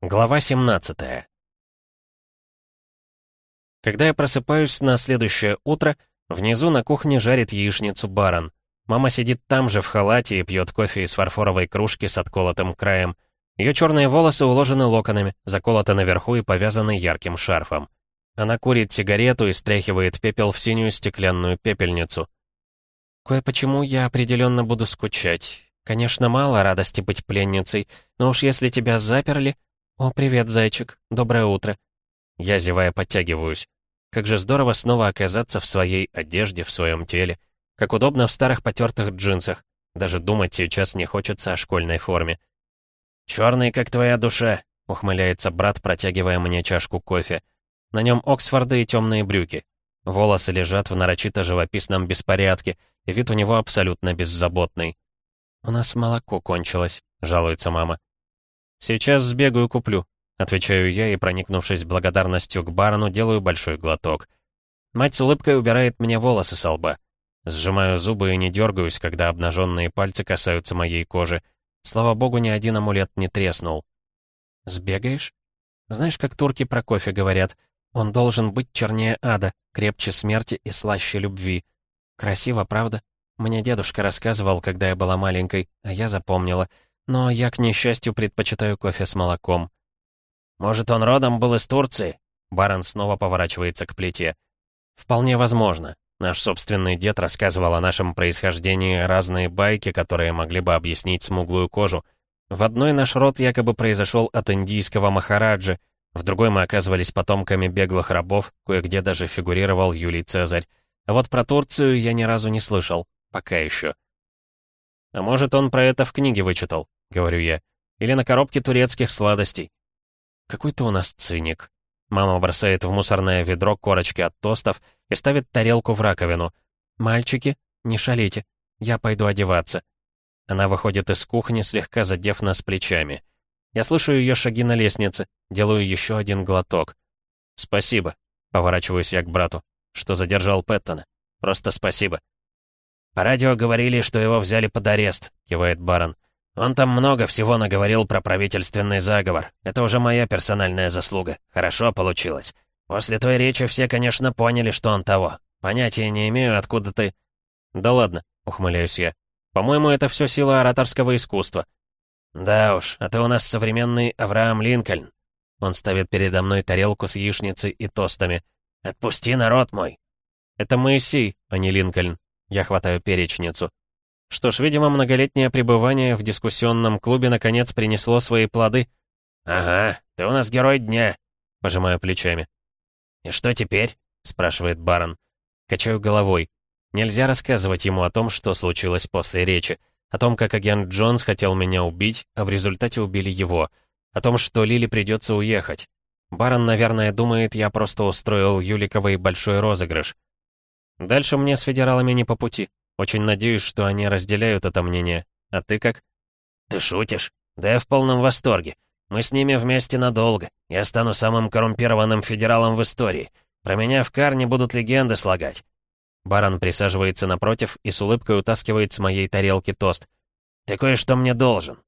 Глава 17 Когда я просыпаюсь на следующее утро, внизу на кухне жарит яичницу барон. Мама сидит там же в халате и пьет кофе из фарфоровой кружки с отколотым краем. Ее черные волосы уложены локонами, заколоты наверху и повязаны ярким шарфом. Она курит сигарету и стряхивает пепел в синюю стеклянную пепельницу. Кое-почему я определенно буду скучать. Конечно, мало радости быть пленницей, но уж если тебя заперли, «О, привет, зайчик. Доброе утро». Я, зевая, подтягиваюсь. Как же здорово снова оказаться в своей одежде, в своем теле. Как удобно в старых потертых джинсах. Даже думать сейчас не хочется о школьной форме. «Черный, как твоя душа», — ухмыляется брат, протягивая мне чашку кофе. На нем Оксфорды и темные брюки. Волосы лежат в нарочито живописном беспорядке, и вид у него абсолютно беззаботный. «У нас молоко кончилось», — жалуется мама. «Сейчас сбегаю куплю», — отвечаю я и, проникнувшись благодарностью к барону, делаю большой глоток. Мать с улыбкой убирает мне волосы со лба. Сжимаю зубы и не дергаюсь, когда обнаженные пальцы касаются моей кожи. Слава богу, ни один амулет не треснул. «Сбегаешь?» Знаешь, как турки про кофе говорят? Он должен быть чернее ада, крепче смерти и слаще любви. Красиво, правда? Мне дедушка рассказывал, когда я была маленькой, а я запомнила — но я, к несчастью, предпочитаю кофе с молоком. Может, он родом был из Турции? Барон снова поворачивается к плите. Вполне возможно. Наш собственный дед рассказывал о нашем происхождении разные байки, которые могли бы объяснить смуглую кожу. В одной наш род якобы произошел от индийского махараджи, в другой мы оказывались потомками беглых рабов, кое-где даже фигурировал Юлий Цезарь. А вот про Турцию я ни разу не слышал. Пока еще. А может, он про это в книге вычитал? — говорю я. «Или на коробке турецких сладостей». «Какой ты у нас циник». Мама бросает в мусорное ведро корочки от тостов и ставит тарелку в раковину. «Мальчики, не шалите, я пойду одеваться». Она выходит из кухни, слегка задев нас плечами. Я слышу ее шаги на лестнице, делаю еще один глоток. «Спасибо», — поворачиваюсь я к брату, что задержал Пэттона. «Просто спасибо». «По радио говорили, что его взяли под арест», — кивает барон. Он там много всего наговорил про правительственный заговор. Это уже моя персональная заслуга. Хорошо получилось. После той речи все, конечно, поняли, что он того. Понятия не имею, откуда ты...» «Да ладно», — ухмыляюсь я. «По-моему, это все сила ораторского искусства». «Да уж, а ты у нас современный Авраам Линкольн». Он ставит передо мной тарелку с яичницей и тостами. «Отпусти народ мой!» «Это Моисей, а не Линкольн». Я хватаю перечницу. Что ж, видимо, многолетнее пребывание в дискуссионном клубе наконец принесло свои плоды. «Ага, ты у нас герой дня», — пожимаю плечами. «И что теперь?» — спрашивает барон. Качаю головой. Нельзя рассказывать ему о том, что случилось после речи. О том, как агент Джонс хотел меня убить, а в результате убили его. О том, что Лили придется уехать. Барон, наверное, думает, я просто устроил Юликовой большой розыгрыш. Дальше мне с федералами не по пути. Очень надеюсь, что они разделяют это мнение. А ты как? Ты шутишь? Да я в полном восторге. Мы с ними вместе надолго. Я стану самым коррумпированным федералом в истории. Про меня в Карне будут легенды слагать. Барон присаживается напротив и с улыбкой утаскивает с моей тарелки тост. «Ты кое-что мне должен».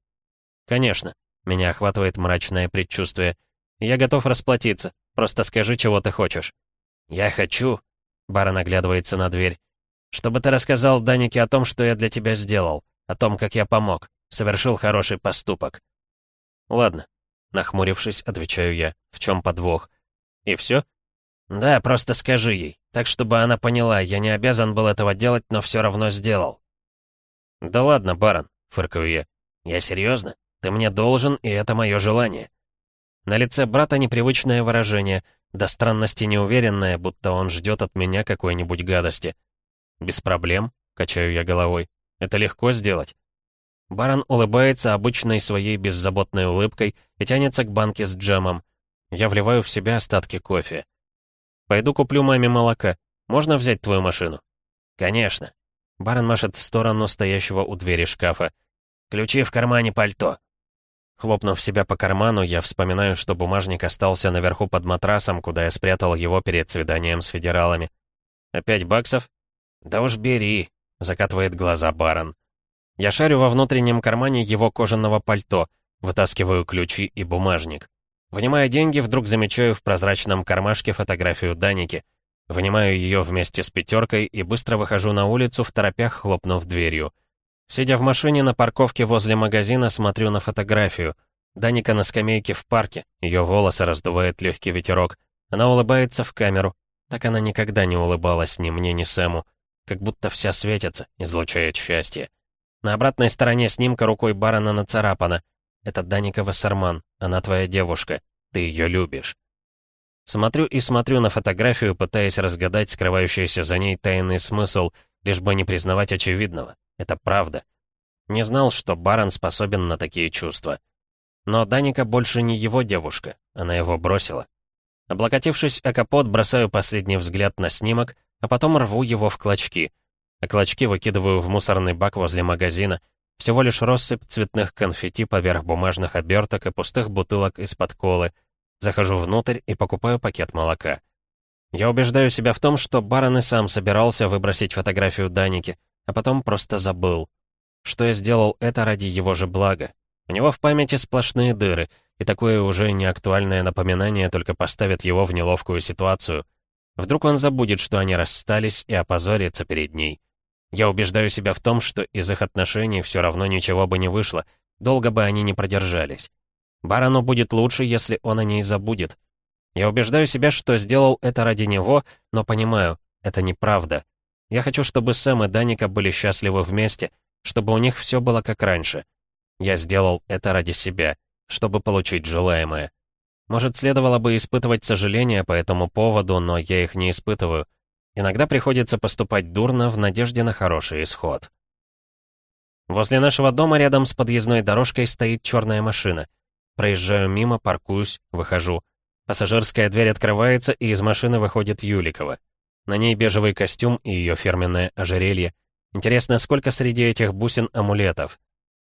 «Конечно». Меня охватывает мрачное предчувствие. «Я готов расплатиться. Просто скажи, чего ты хочешь». «Я хочу...» Барон оглядывается на дверь. Чтобы ты рассказал Данике о том, что я для тебя сделал, о том, как я помог, совершил хороший поступок». «Ладно», — нахмурившись, отвечаю я, в чем подвох. «И все?» «Да, просто скажи ей, так чтобы она поняла, я не обязан был этого делать, но все равно сделал». «Да ладно, барон», — фыркаю я. «Я серьезно? Ты мне должен, и это мое желание». На лице брата непривычное выражение, до странности неуверенное, будто он ждет от меня какой-нибудь гадости. «Без проблем», — качаю я головой. «Это легко сделать». Барон улыбается обычной своей беззаботной улыбкой и тянется к банке с джемом. Я вливаю в себя остатки кофе. «Пойду куплю маме молока. Можно взять твою машину?» «Конечно». Барон машет в сторону стоящего у двери шкафа. «Ключи в кармане пальто». Хлопнув себя по карману, я вспоминаю, что бумажник остался наверху под матрасом, куда я спрятал его перед свиданием с федералами. «Опять баксов?» «Да уж бери», — закатывает глаза барон. Я шарю во внутреннем кармане его кожаного пальто, вытаскиваю ключи и бумажник. Вынимая деньги, вдруг замечаю в прозрачном кармашке фотографию Даники. Вынимаю ее вместе с пятеркой и быстро выхожу на улицу, в торопях хлопнув дверью. Сидя в машине на парковке возле магазина, смотрю на фотографию. Даника на скамейке в парке, ее волосы раздувает легкий ветерок. Она улыбается в камеру. Так она никогда не улыбалась ни мне, ни Сэму. Как будто вся светится, излучает счастье. На обратной стороне снимка рукой барона нацарапана. Это Даника Вассерман, она твоя девушка. Ты ее любишь. Смотрю и смотрю на фотографию, пытаясь разгадать скрывающийся за ней тайный смысл, лишь бы не признавать очевидного. Это правда. Не знал, что барон способен на такие чувства. Но Даника больше не его девушка, она его бросила. Облокотившись о капот, бросаю последний взгляд на снимок, а потом рву его в клочки. А клочки выкидываю в мусорный бак возле магазина. Всего лишь россыпь цветных конфетти поверх бумажных оберток и пустых бутылок из-под колы. Захожу внутрь и покупаю пакет молока. Я убеждаю себя в том, что барон и сам собирался выбросить фотографию Даники, а потом просто забыл. Что я сделал это ради его же блага. У него в памяти сплошные дыры — и такое уже неактуальное напоминание только поставит его в неловкую ситуацию. Вдруг он забудет, что они расстались, и опозорится перед ней. Я убеждаю себя в том, что из их отношений все равно ничего бы не вышло, долго бы они не продержались. Барону будет лучше, если он о ней забудет. Я убеждаю себя, что сделал это ради него, но понимаю, это неправда. Я хочу, чтобы Сэм и Даника были счастливы вместе, чтобы у них все было как раньше. Я сделал это ради себя чтобы получить желаемое. Может, следовало бы испытывать сожаления по этому поводу, но я их не испытываю. Иногда приходится поступать дурно в надежде на хороший исход. Возле нашего дома рядом с подъездной дорожкой стоит черная машина. Проезжаю мимо, паркуюсь, выхожу. Пассажирская дверь открывается, и из машины выходит Юликова. На ней бежевый костюм и ее фирменное ожерелье. Интересно, сколько среди этих бусин амулетов?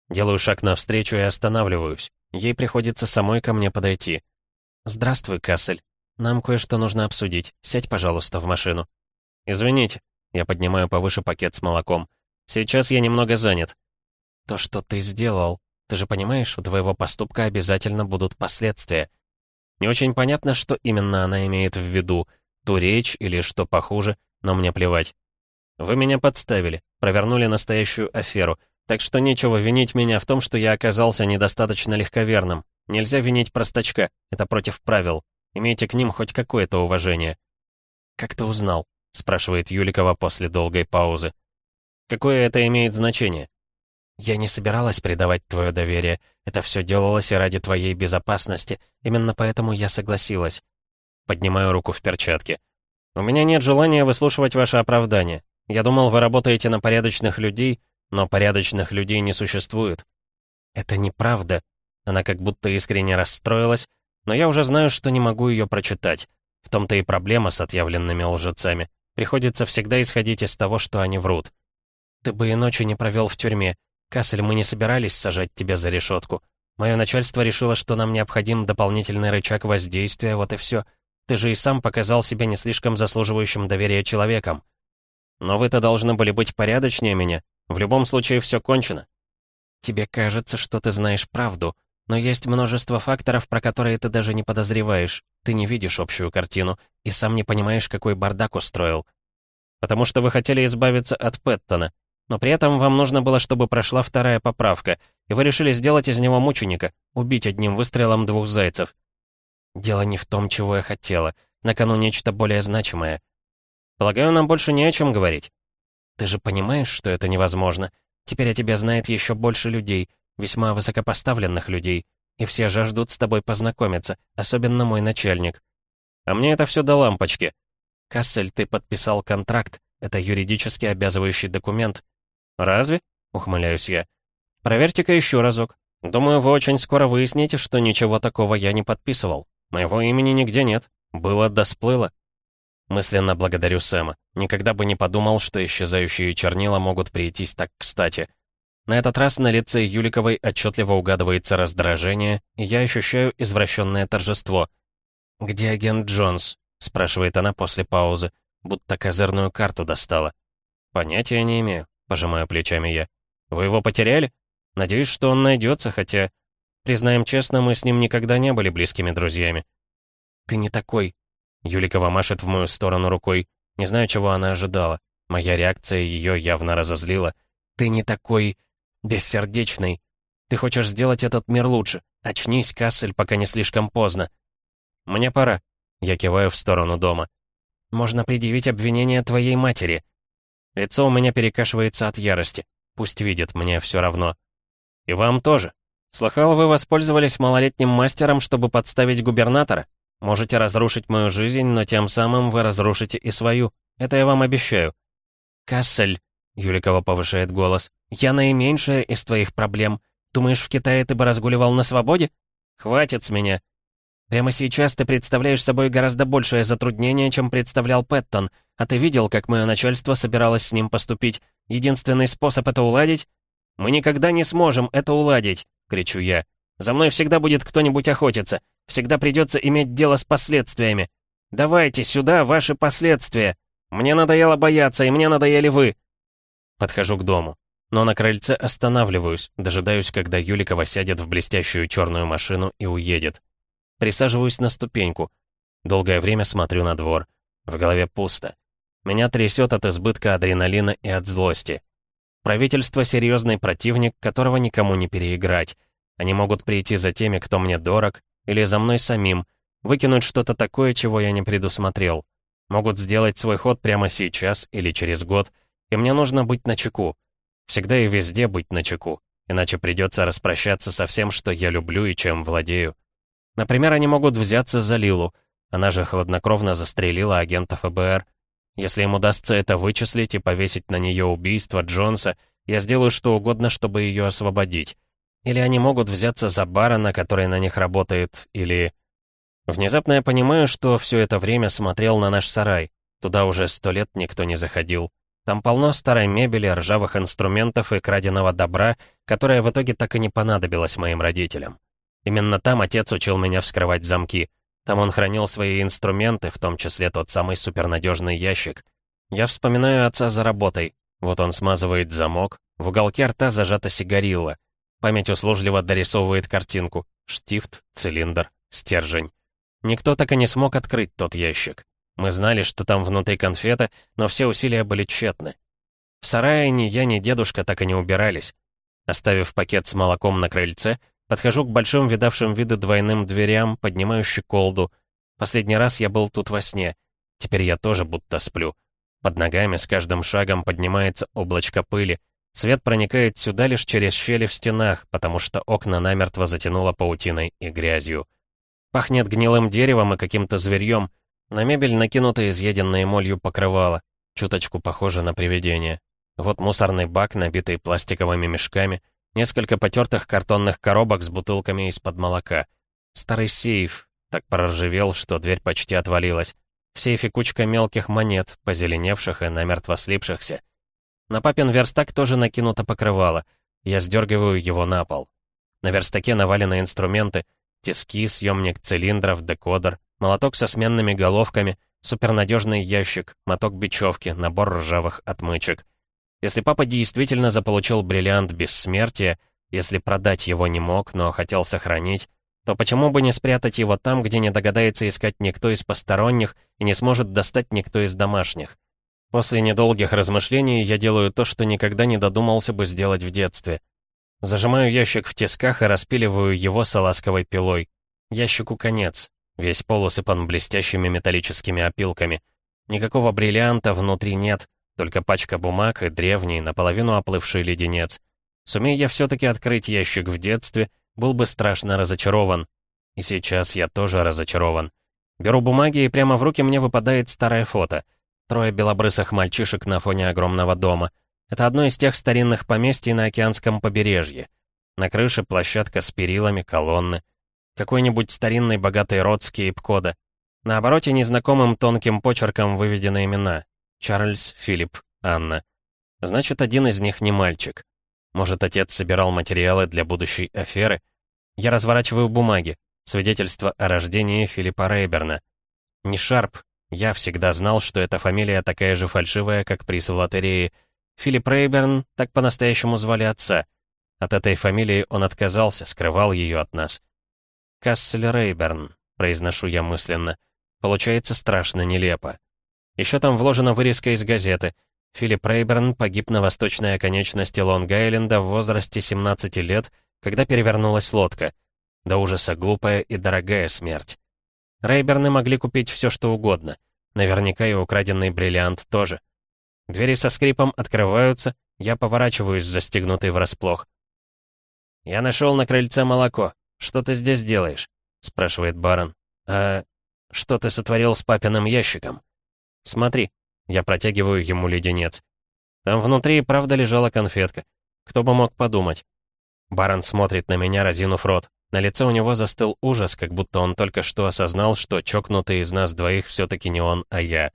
Делаю шаг навстречу и останавливаюсь. Ей приходится самой ко мне подойти. «Здравствуй, Кассель. Нам кое-что нужно обсудить. Сядь, пожалуйста, в машину». «Извините». Я поднимаю повыше пакет с молоком. «Сейчас я немного занят». «То, что ты сделал. Ты же понимаешь, у твоего поступка обязательно будут последствия». Не очень понятно, что именно она имеет в виду. Ту речь или что похуже, но мне плевать. Вы меня подставили, провернули настоящую аферу — так что нечего винить меня в том, что я оказался недостаточно легковерным. Нельзя винить простачка, это против правил. Имейте к ним хоть какое-то уважение. «Как ты узнал?» — спрашивает Юликова после долгой паузы. «Какое это имеет значение?» «Я не собиралась предавать твое доверие. Это все делалось и ради твоей безопасности. Именно поэтому я согласилась». Поднимаю руку в перчатке. «У меня нет желания выслушивать ваше оправдание. Я думал, вы работаете на порядочных людей, но порядочных людей не существует. Это неправда. Она как будто искренне расстроилась, но я уже знаю, что не могу ее прочитать. В том-то и проблема с отъявленными лжецами. Приходится всегда исходить из того, что они врут. Ты бы и ночи не провел в тюрьме. Кассель, мы не собирались сажать тебя за решетку. Мое начальство решило, что нам необходим дополнительный рычаг воздействия, вот и все. Ты же и сам показал себя не слишком заслуживающим доверия человеком. Но вы-то должны были быть порядочнее меня, в любом случае все кончено. Тебе кажется, что ты знаешь правду, но есть множество факторов, про которые ты даже не подозреваешь. Ты не видишь общую картину и сам не понимаешь, какой бардак устроил. Потому что вы хотели избавиться от Пэттона. Но при этом вам нужно было, чтобы прошла вторая поправка, и вы решили сделать из него мученика, убить одним выстрелом двух зайцев. Дело не в том, чего я хотела. На кону нечто более значимое. Полагаю, нам больше не о чем говорить. Ты же понимаешь, что это невозможно. Теперь о тебе знает еще больше людей, весьма высокопоставленных людей, и все жаждут с тобой познакомиться, особенно мой начальник. А мне это все до лампочки. Кассель, ты подписал контракт, это юридически обязывающий документ. Разве? Ухмыляюсь я. Проверьте-ка еще разок. Думаю, вы очень скоро выясните, что ничего такого я не подписывал. Моего имени нигде нет. Было да сплыло. Мысленно благодарю Сэма. Никогда бы не подумал, что исчезающие чернила могут прийтись так кстати. На этот раз на лице Юликовой отчетливо угадывается раздражение, и я ощущаю извращенное торжество. «Где агент Джонс?» — спрашивает она после паузы, будто козырную карту достала. «Понятия не имею», — пожимаю плечами я. «Вы его потеряли? Надеюсь, что он найдется, хотя...» Признаем честно, мы с ним никогда не были близкими друзьями. «Ты не такой», — Юликова машет в мою сторону рукой. Не знаю, чего она ожидала. Моя реакция ее явно разозлила. «Ты не такой... бессердечный. Ты хочешь сделать этот мир лучше. Очнись, Кассель, пока не слишком поздно». «Мне пора», — я киваю в сторону дома. «Можно предъявить обвинение твоей матери». Лицо у меня перекашивается от ярости. Пусть видит, мне все равно. «И вам тоже. Слыхал, вы воспользовались малолетним мастером, чтобы подставить губернатора? Можете разрушить мою жизнь, но тем самым вы разрушите и свою. Это я вам обещаю». «Кассель», — Юликова повышает голос, — «я наименьшая из твоих проблем. Думаешь, в Китае ты бы разгуливал на свободе? Хватит с меня. Прямо сейчас ты представляешь собой гораздо большее затруднение, чем представлял Пэттон, а ты видел, как мое начальство собиралось с ним поступить. Единственный способ это уладить? Мы никогда не сможем это уладить, кричу я. За мной всегда будет кто-нибудь охотиться. Всегда придется иметь дело с последствиями. Давайте сюда ваши последствия. Мне надоело бояться, и мне надоели вы. Подхожу к дому. Но на крыльце останавливаюсь, дожидаюсь, когда Юликова сядет в блестящую черную машину и уедет. Присаживаюсь на ступеньку. Долгое время смотрю на двор. В голове пусто. Меня трясет от избытка адреналина и от злости. Правительство — серьезный противник, которого никому не переиграть. Они могут прийти за теми, кто мне дорог, или за мной самим, выкинуть что-то такое, чего я не предусмотрел. Могут сделать свой ход прямо сейчас или через год, и мне нужно быть начеку. Всегда и везде быть начеку, иначе придется распрощаться со всем, что я люблю и чем владею. Например, они могут взяться за Лилу. Она же хладнокровно застрелила агента ФБР. Если им удастся это вычислить и повесить на нее убийство Джонса, я сделаю что угодно, чтобы ее освободить. Или они могут взяться за барона, который на них работает, или... Внезапно я понимаю, что все это время смотрел на наш сарай. Туда уже сто лет никто не заходил. Там полно старой мебели, ржавых инструментов и краденого добра, которое в итоге так и не понадобилось моим родителям. Именно там отец учил меня вскрывать замки. Там он хранил свои инструменты, в том числе тот самый супернадежный ящик. Я вспоминаю отца за работой. Вот он смазывает замок, в уголке рта зажата сигарилла. Память услужливо дорисовывает картинку. Штифт, цилиндр, стержень. Никто так и не смог открыть тот ящик. Мы знали, что там внутри конфета, но все усилия были тщетны. В сарае ни я, ни дедушка так и не убирались. Оставив пакет с молоком на крыльце, подхожу к большим видавшим виды двойным дверям, поднимаю щеколду. Последний раз я был тут во сне. Теперь я тоже будто сплю. Под ногами с каждым шагом поднимается облачко пыли. Свет проникает сюда лишь через щели в стенах, потому что окна намертво затянуло паутиной и грязью. Пахнет гнилым деревом и каким-то зверьем — на мебель накинуто изъеденное молью покрывало, чуточку похоже на привидение. Вот мусорный бак, набитый пластиковыми мешками, несколько потертых картонных коробок с бутылками из-под молока. Старый сейф, так проржавел, что дверь почти отвалилась. В сейфе кучка мелких монет, позеленевших и намертво слипшихся. На папин верстак тоже накинуто покрывало. Я сдергиваю его на пол. На верстаке навалены инструменты, тиски, съемник цилиндров, декодер, молоток со сменными головками, супернадежный ящик, моток бечевки, набор ржавых отмычек. Если папа действительно заполучил бриллиант бессмертия, если продать его не мог, но хотел сохранить, то почему бы не спрятать его там, где не догадается искать никто из посторонних и не сможет достать никто из домашних? После недолгих размышлений я делаю то, что никогда не додумался бы сделать в детстве. Зажимаю ящик в тисках и распиливаю его салазковой пилой. Ящику конец. Весь пол усыпан блестящими металлическими опилками. Никакого бриллианта внутри нет, только пачка бумаг и древний, наполовину оплывший леденец. Сумея я все-таки открыть ящик в детстве, был бы страшно разочарован. И сейчас я тоже разочарован. Беру бумаги, и прямо в руки мне выпадает старое фото. Трое белобрысых мальчишек на фоне огромного дома. Это одно из тех старинных поместий на океанском побережье. На крыше площадка с перилами, колонны. Какой-нибудь старинный богатый род с. На обороте незнакомым тонким почерком выведены имена. Чарльз, Филипп, Анна. Значит, один из них не мальчик. Может, отец собирал материалы для будущей аферы? Я разворачиваю бумаги. Свидетельство о рождении Филиппа Рейберна. Не Шарп. Я всегда знал, что эта фамилия такая же фальшивая, как приз в лотерее. Филипп Рейберн, так по-настоящему звали отца. От этой фамилии он отказался, скрывал ее от нас. «Кассель Рейберн», — произношу я мысленно. Получается страшно нелепо. Еще там вложена вырезка из газеты. Филипп Рейберн погиб на восточной оконечности Лонг-Айленда в возрасте 17 лет, когда перевернулась лодка. До ужаса глупая и дорогая смерть. Рейберны могли купить все, что угодно. Наверняка и украденный бриллиант тоже. Двери со скрипом открываются, я поворачиваюсь, застегнутый врасплох. «Я нашел на крыльце молоко. Что ты здесь делаешь?» — спрашивает барон. «А что ты сотворил с папиным ящиком?» «Смотри». Я протягиваю ему леденец. Там внутри правда лежала конфетка. Кто бы мог подумать. Барон смотрит на меня, разинув рот. На лице у него застыл ужас, как будто он только что осознал, что чокнутый из нас двоих все-таки не он, а я.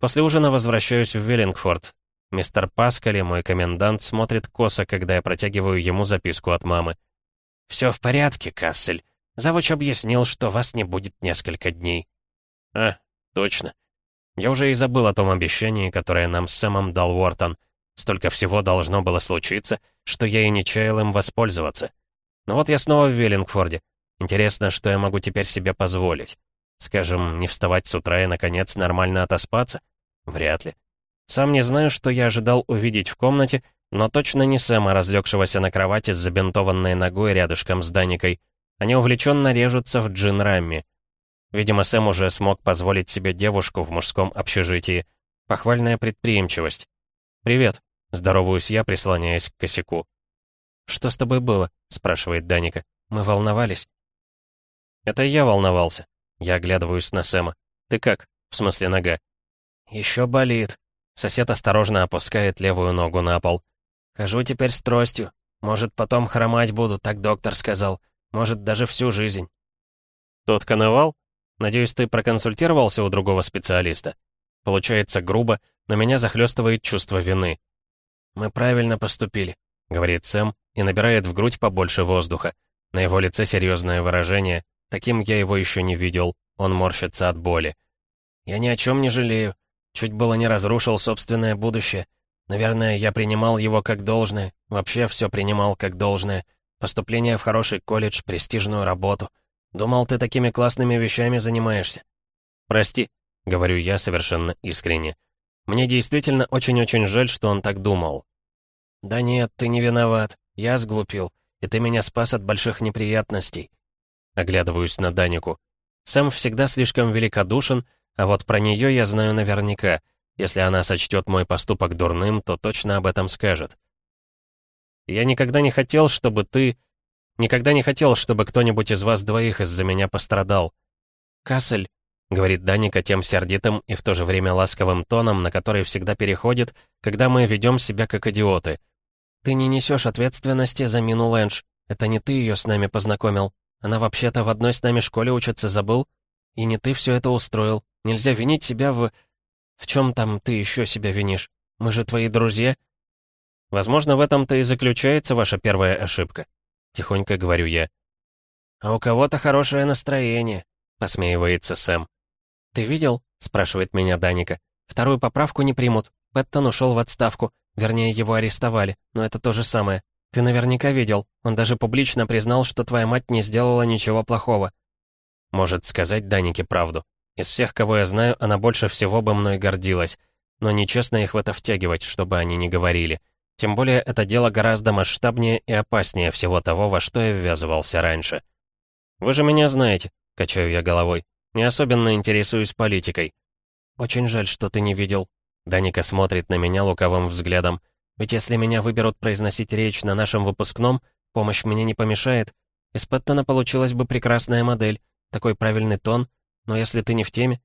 После ужина возвращаюсь в Веллингфорд. Мистер Паскали, мой комендант, смотрит косо, когда я протягиваю ему записку от мамы. «Все в порядке, Кассель. Завуч объяснил, что вас не будет несколько дней». «А, точно. Я уже и забыл о том обещании, которое нам с Сэмом дал Уортон. Столько всего должно было случиться, что я и не чаял им воспользоваться. Но вот я снова в Веллингфорде. Интересно, что я могу теперь себе позволить. Скажем, не вставать с утра и, наконец, нормально отоспаться? Вряд ли. Сам не знаю, что я ожидал увидеть в комнате, но точно не Сэма, разлегшегося на кровати с забинтованной ногой рядышком с Даникой. Они увлеченно режутся в джин Рамми. Видимо, Сэм уже смог позволить себе девушку в мужском общежитии. Похвальная предприимчивость. «Привет», — здороваюсь я, прислоняясь к косяку. «Что с тобой было?» — спрашивает Даника. «Мы волновались». «Это я волновался». Я оглядываюсь на Сэма. «Ты как? В смысле нога?» «Еще болит». Сосед осторожно опускает левую ногу на пол. «Хожу теперь с тростью. Может, потом хромать буду, так доктор сказал. Может, даже всю жизнь». «Тот коновал?» Надеюсь, ты проконсультировался у другого специалиста? Получается грубо, но меня захлестывает чувство вины. «Мы правильно поступили», — говорит Сэм и набирает в грудь побольше воздуха. На его лице серьезное выражение. Таким я его еще не видел. Он морщится от боли. «Я ни о чем не жалею. Чуть было не разрушил собственное будущее. Наверное, я принимал его как должное. Вообще все принимал как должное. Поступление в хороший колледж, престижную работу. Думал, ты такими классными вещами занимаешься. Прости, говорю я совершенно искренне. Мне действительно очень-очень жаль, что он так думал. Да нет, ты не виноват. Я сглупил, и ты меня спас от больших неприятностей. Оглядываюсь на Данику. Сам всегда слишком великодушен, а вот про нее я знаю наверняка. Если она сочтет мой поступок дурным, то точно об этом скажет. Я никогда не хотел, чтобы ты Никогда не хотел, чтобы кто-нибудь из вас двоих из-за меня пострадал. «Кассель», — говорит Даника тем сердитым и в то же время ласковым тоном, на который всегда переходит, когда мы ведем себя как идиоты. «Ты не несешь ответственности за Мину Лэнш. Это не ты ее с нами познакомил. Она вообще-то в одной с нами школе учится, забыл? И не ты все это устроил. Нельзя винить себя в... В чем там ты еще себя винишь? Мы же твои друзья». Возможно, в этом-то и заключается ваша первая ошибка. — тихонько говорю я. «А у кого-то хорошее настроение», — посмеивается Сэм. «Ты видел?» — спрашивает меня Даника. «Вторую поправку не примут. Пэттон ушел в отставку. Вернее, его арестовали. Но это то же самое. Ты наверняка видел. Он даже публично признал, что твоя мать не сделала ничего плохого». Может сказать Данике правду. Из всех, кого я знаю, она больше всего бы мной гордилась. Но нечестно их в это втягивать, чтобы они не говорили. Тем более это дело гораздо масштабнее и опаснее всего того, во что я ввязывался раньше. «Вы же меня знаете», — качаю я головой. «Не особенно интересуюсь политикой». «Очень жаль, что ты не видел». Даника смотрит на меня луковым взглядом. «Ведь если меня выберут произносить речь на нашем выпускном, помощь мне не помешает. Из Пэттона получилась бы прекрасная модель, такой правильный тон, но если ты не в теме,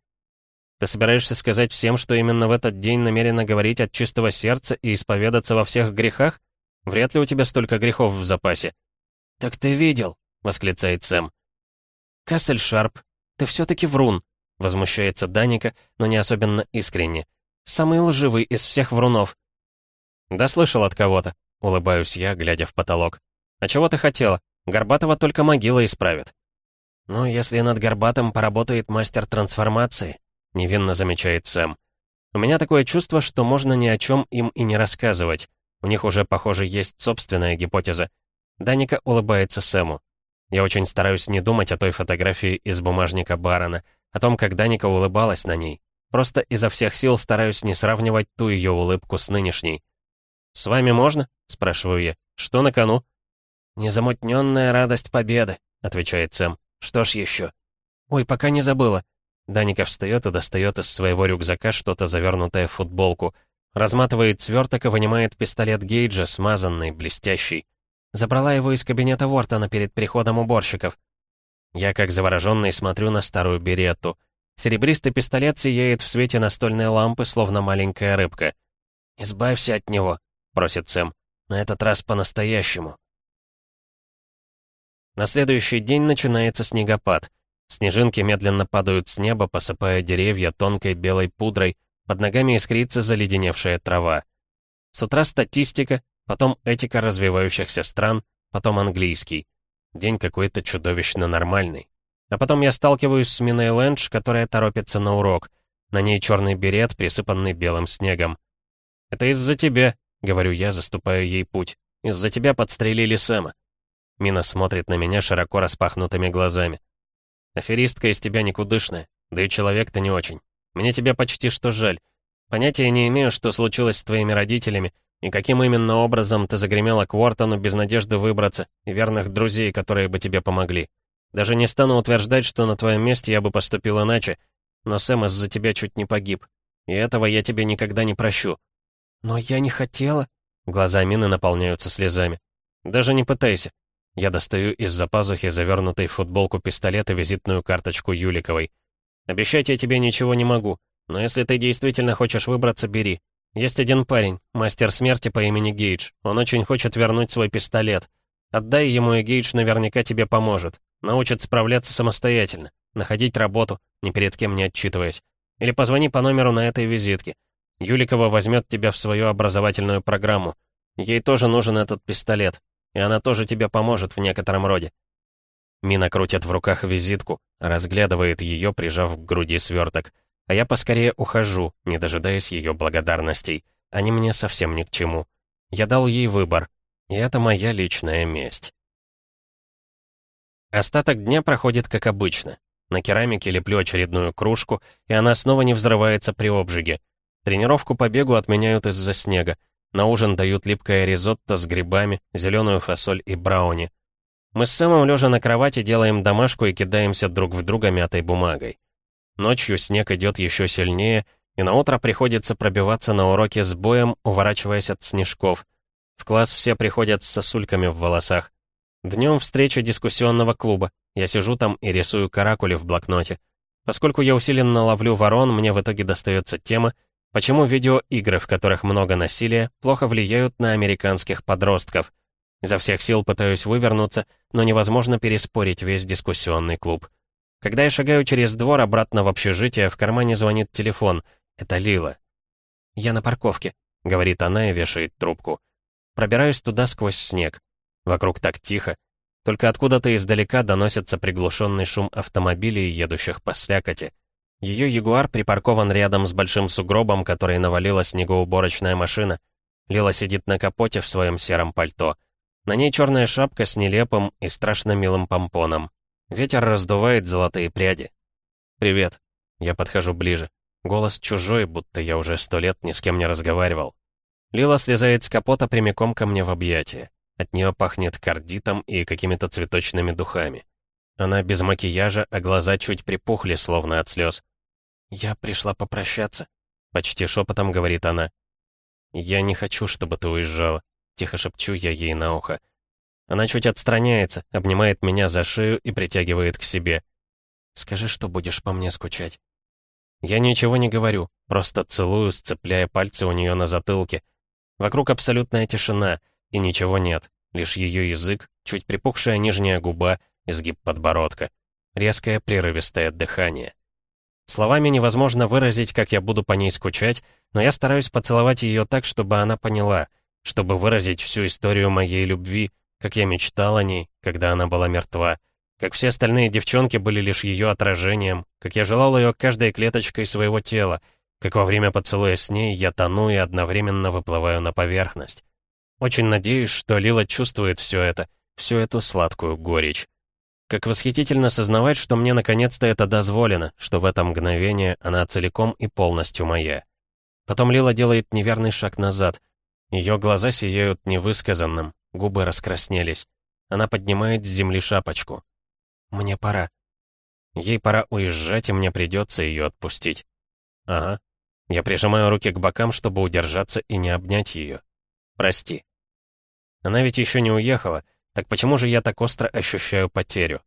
ты собираешься сказать всем, что именно в этот день намерена говорить от чистого сердца и исповедаться во всех грехах? Вряд ли у тебя столько грехов в запасе». «Так ты видел», — восклицает Сэм. «Кассель Шарп, ты все-таки врун», — возмущается Даника, но не особенно искренне. «Самый лживый из всех врунов». «Да слышал от кого-то», — улыбаюсь я, глядя в потолок. «А чего ты хотела? Горбатова только могила исправит». «Ну, если над Горбатым поработает мастер трансформации», невинно замечает Сэм. У меня такое чувство, что можно ни о чем им и не рассказывать. У них уже, похоже, есть собственная гипотеза. Даника улыбается Сэму. Я очень стараюсь не думать о той фотографии из бумажника Барона, о том, как Даника улыбалась на ней. Просто изо всех сил стараюсь не сравнивать ту ее улыбку с нынешней. «С вами можно?» — спрашиваю я. «Что на кону?» «Незамутненная радость победы», — отвечает Сэм. «Что ж еще?» «Ой, пока не забыла». Даника встает и достает из своего рюкзака что-то завернутое в футболку. Разматывает сверток и вынимает пистолет Гейджа, смазанный, блестящий. Забрала его из кабинета Вортона перед приходом уборщиков. Я, как завороженный, смотрю на старую беретту. Серебристый пистолет сияет в свете настольной лампы, словно маленькая рыбка. «Избавься от него», — просит Сэм. «На этот раз по-настоящему». На следующий день начинается снегопад. Снежинки медленно падают с неба, посыпая деревья тонкой белой пудрой, под ногами искрится заледеневшая трава. С утра статистика, потом этика развивающихся стран, потом английский. День какой-то чудовищно нормальный. А потом я сталкиваюсь с Миной Лэндж, которая торопится на урок. На ней черный берет, присыпанный белым снегом. «Это из-за тебя», — говорю я, заступая ей путь. «Из-за тебя подстрелили Сэма». Мина смотрит на меня широко распахнутыми глазами. «Аферистка из тебя никудышная, да и человек-то не очень. Мне тебя почти что жаль. Понятия не имею, что случилось с твоими родителями, и каким именно образом ты загремела к Уортону без надежды выбраться, и верных друзей, которые бы тебе помогли. Даже не стану утверждать, что на твоем месте я бы поступил иначе, но Сэм из-за тебя чуть не погиб. И этого я тебе никогда не прощу». «Но я не хотела...» Глаза Мины наполняются слезами. «Даже не пытайся». Я достаю из-за пазухи завернутый в футболку пистолет и визитную карточку Юликовой. Обещать я тебе ничего не могу, но если ты действительно хочешь выбраться, бери. Есть один парень, мастер смерти по имени Гейдж. Он очень хочет вернуть свой пистолет. Отдай ему, и Гейдж наверняка тебе поможет. Научит справляться самостоятельно, находить работу, ни перед кем не отчитываясь. Или позвони по номеру на этой визитке. Юликова возьмет тебя в свою образовательную программу. Ей тоже нужен этот пистолет, и она тоже тебе поможет в некотором роде. Мина крутит в руках визитку, разглядывает ее, прижав к груди сверток. А я поскорее ухожу, не дожидаясь ее благодарностей. Они мне совсем ни к чему. Я дал ей выбор, и это моя личная месть. Остаток дня проходит как обычно. На керамике леплю очередную кружку, и она снова не взрывается при обжиге. Тренировку по бегу отменяют из-за снега. На ужин дают липкое ризотто с грибами, зеленую фасоль и брауни. Мы с Сэмом, лежа на кровати, делаем домашку и кидаемся друг в друга мятой бумагой. Ночью снег идет еще сильнее, и на утро приходится пробиваться на уроке с боем, уворачиваясь от снежков. В класс все приходят с сосульками в волосах. Днем встреча дискуссионного клуба. Я сижу там и рисую каракули в блокноте. Поскольку я усиленно ловлю ворон, мне в итоге достается тема, почему видеоигры, в которых много насилия, плохо влияют на американских подростков — Изо всех сил пытаюсь вывернуться, но невозможно переспорить весь дискуссионный клуб. Когда я шагаю через двор обратно в общежитие, в кармане звонит телефон. Это Лила. «Я на парковке», — говорит она и вешает трубку. Пробираюсь туда сквозь снег. Вокруг так тихо. Только откуда-то издалека доносится приглушенный шум автомобилей, едущих по слякоти. Ее ягуар припаркован рядом с большим сугробом, который навалила снегоуборочная машина. Лила сидит на капоте в своем сером пальто. На ней черная шапка с нелепым и страшно милым помпоном. Ветер раздувает золотые пряди. «Привет». Я подхожу ближе. Голос чужой, будто я уже сто лет ни с кем не разговаривал. Лила слезает с капота прямиком ко мне в объятия. От нее пахнет кардитом и какими-то цветочными духами. Она без макияжа, а глаза чуть припухли, словно от слез. «Я пришла попрощаться», — почти шепотом говорит она. «Я не хочу, чтобы ты уезжала», Тихо шепчу я ей на ухо. Она чуть отстраняется, обнимает меня за шею и притягивает к себе. «Скажи, что будешь по мне скучать». Я ничего не говорю, просто целую, сцепляя пальцы у нее на затылке. Вокруг абсолютная тишина, и ничего нет. Лишь ее язык, чуть припухшая нижняя губа, изгиб подбородка. Резкое прерывистое дыхание. Словами невозможно выразить, как я буду по ней скучать, но я стараюсь поцеловать ее так, чтобы она поняла — чтобы выразить всю историю моей любви, как я мечтал о ней, когда она была мертва, как все остальные девчонки были лишь ее отражением, как я желал ее каждой клеточкой своего тела, как во время поцелуя с ней я тону и одновременно выплываю на поверхность. Очень надеюсь, что Лила чувствует все это, всю эту сладкую горечь. Как восхитительно сознавать, что мне наконец-то это дозволено, что в это мгновение она целиком и полностью моя. Потом Лила делает неверный шаг назад. Ее глаза сияют невысказанным, губы раскраснелись. Она поднимает с земли шапочку. «Мне пора». Ей пора уезжать, и мне придется ее отпустить. Ага. Я прижимаю руки к бокам, чтобы удержаться и не обнять ее. Прости. Она ведь еще не уехала, так почему же я так остро ощущаю потерю?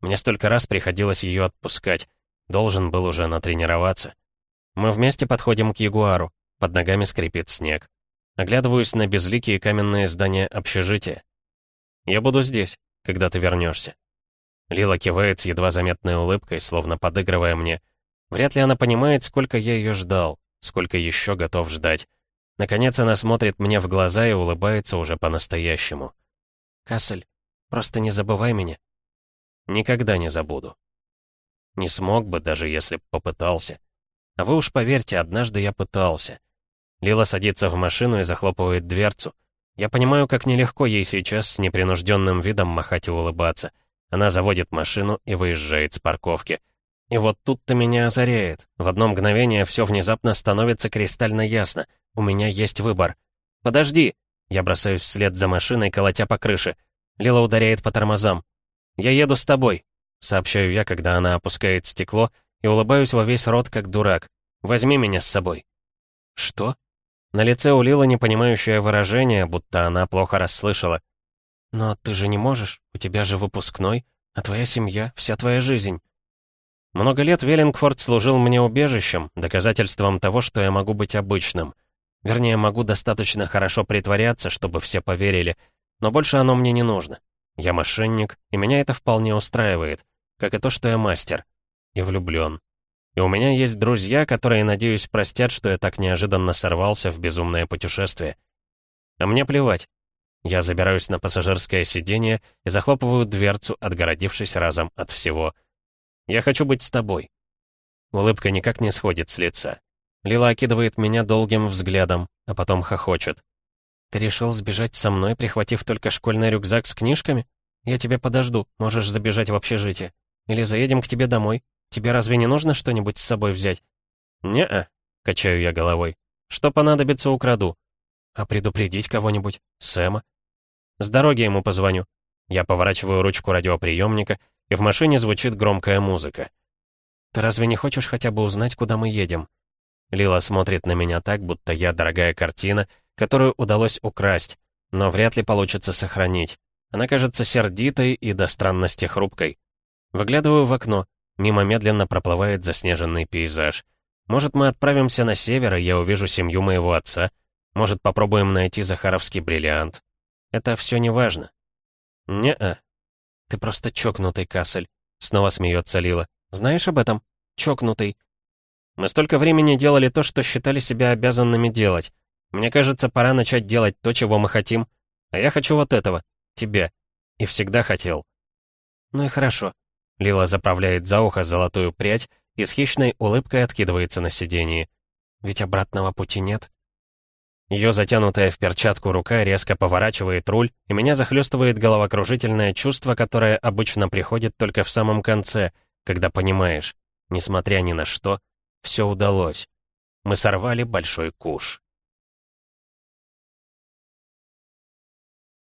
Мне столько раз приходилось ее отпускать. Должен был уже натренироваться. Мы вместе подходим к Ягуару. Под ногами скрипит снег. Оглядываюсь на безликие каменные здания общежития. «Я буду здесь, когда ты вернешься. Лила кивает с едва заметной улыбкой, словно подыгрывая мне. Вряд ли она понимает, сколько я ее ждал, сколько еще готов ждать. Наконец она смотрит мне в глаза и улыбается уже по-настоящему. «Кассель, просто не забывай меня». «Никогда не забуду». Не смог бы, даже если б попытался. А вы уж поверьте, однажды я пытался. Лила садится в машину и захлопывает дверцу. Я понимаю, как нелегко ей сейчас с непринужденным видом махать и улыбаться. Она заводит машину и выезжает с парковки. И вот тут-то меня озаряет. В одно мгновение все внезапно становится кристально ясно. У меня есть выбор. «Подожди!» Я бросаюсь вслед за машиной, колотя по крыше. Лила ударяет по тормозам. «Я еду с тобой», — сообщаю я, когда она опускает стекло, и улыбаюсь во весь рот, как дурак. «Возьми меня с собой». «Что?» На лице у Лилы непонимающее выражение, будто она плохо расслышала. «Но ты же не можешь, у тебя же выпускной, а твоя семья, вся твоя жизнь». Много лет Веллингфорд служил мне убежищем, доказательством того, что я могу быть обычным. Вернее, могу достаточно хорошо притворяться, чтобы все поверили, но больше оно мне не нужно. Я мошенник, и меня это вполне устраивает, как и то, что я мастер. И влюблен. И у меня есть друзья, которые, надеюсь, простят, что я так неожиданно сорвался в безумное путешествие. А мне плевать. Я забираюсь на пассажирское сиденье и захлопываю дверцу, отгородившись разом от всего. Я хочу быть с тобой. Улыбка никак не сходит с лица. Лила окидывает меня долгим взглядом, а потом хохочет. «Ты решил сбежать со мной, прихватив только школьный рюкзак с книжками? Я тебя подожду, можешь забежать в общежитие. Или заедем к тебе домой. Тебе разве не нужно что-нибудь с собой взять?» «Не-а», — качаю я головой. «Что понадобится, украду». «А предупредить кого-нибудь? Сэма?» С дороги ему позвоню. Я поворачиваю ручку радиоприемника, и в машине звучит громкая музыка. «Ты разве не хочешь хотя бы узнать, куда мы едем?» Лила смотрит на меня так, будто я дорогая картина, которую удалось украсть, но вряд ли получится сохранить. Она кажется сердитой и до странности хрупкой. Выглядываю в окно. Мимо медленно проплывает заснеженный пейзаж. Может, мы отправимся на север, и я увижу семью моего отца. Может, попробуем найти Захаровский бриллиант. Это все не важно. Не-а. Ты просто чокнутый, Кассель. Снова смеется Лила. Знаешь об этом? Чокнутый. Мы столько времени делали то, что считали себя обязанными делать. Мне кажется, пора начать делать то, чего мы хотим. А я хочу вот этого. Тебе. И всегда хотел. Ну и хорошо. Лила заправляет за ухо золотую прядь и с хищной улыбкой откидывается на сиденье. Ведь обратного пути нет. Ее затянутая в перчатку рука резко поворачивает руль, и меня захлестывает головокружительное чувство, которое обычно приходит только в самом конце, когда понимаешь, несмотря ни на что, все удалось. Мы сорвали большой куш.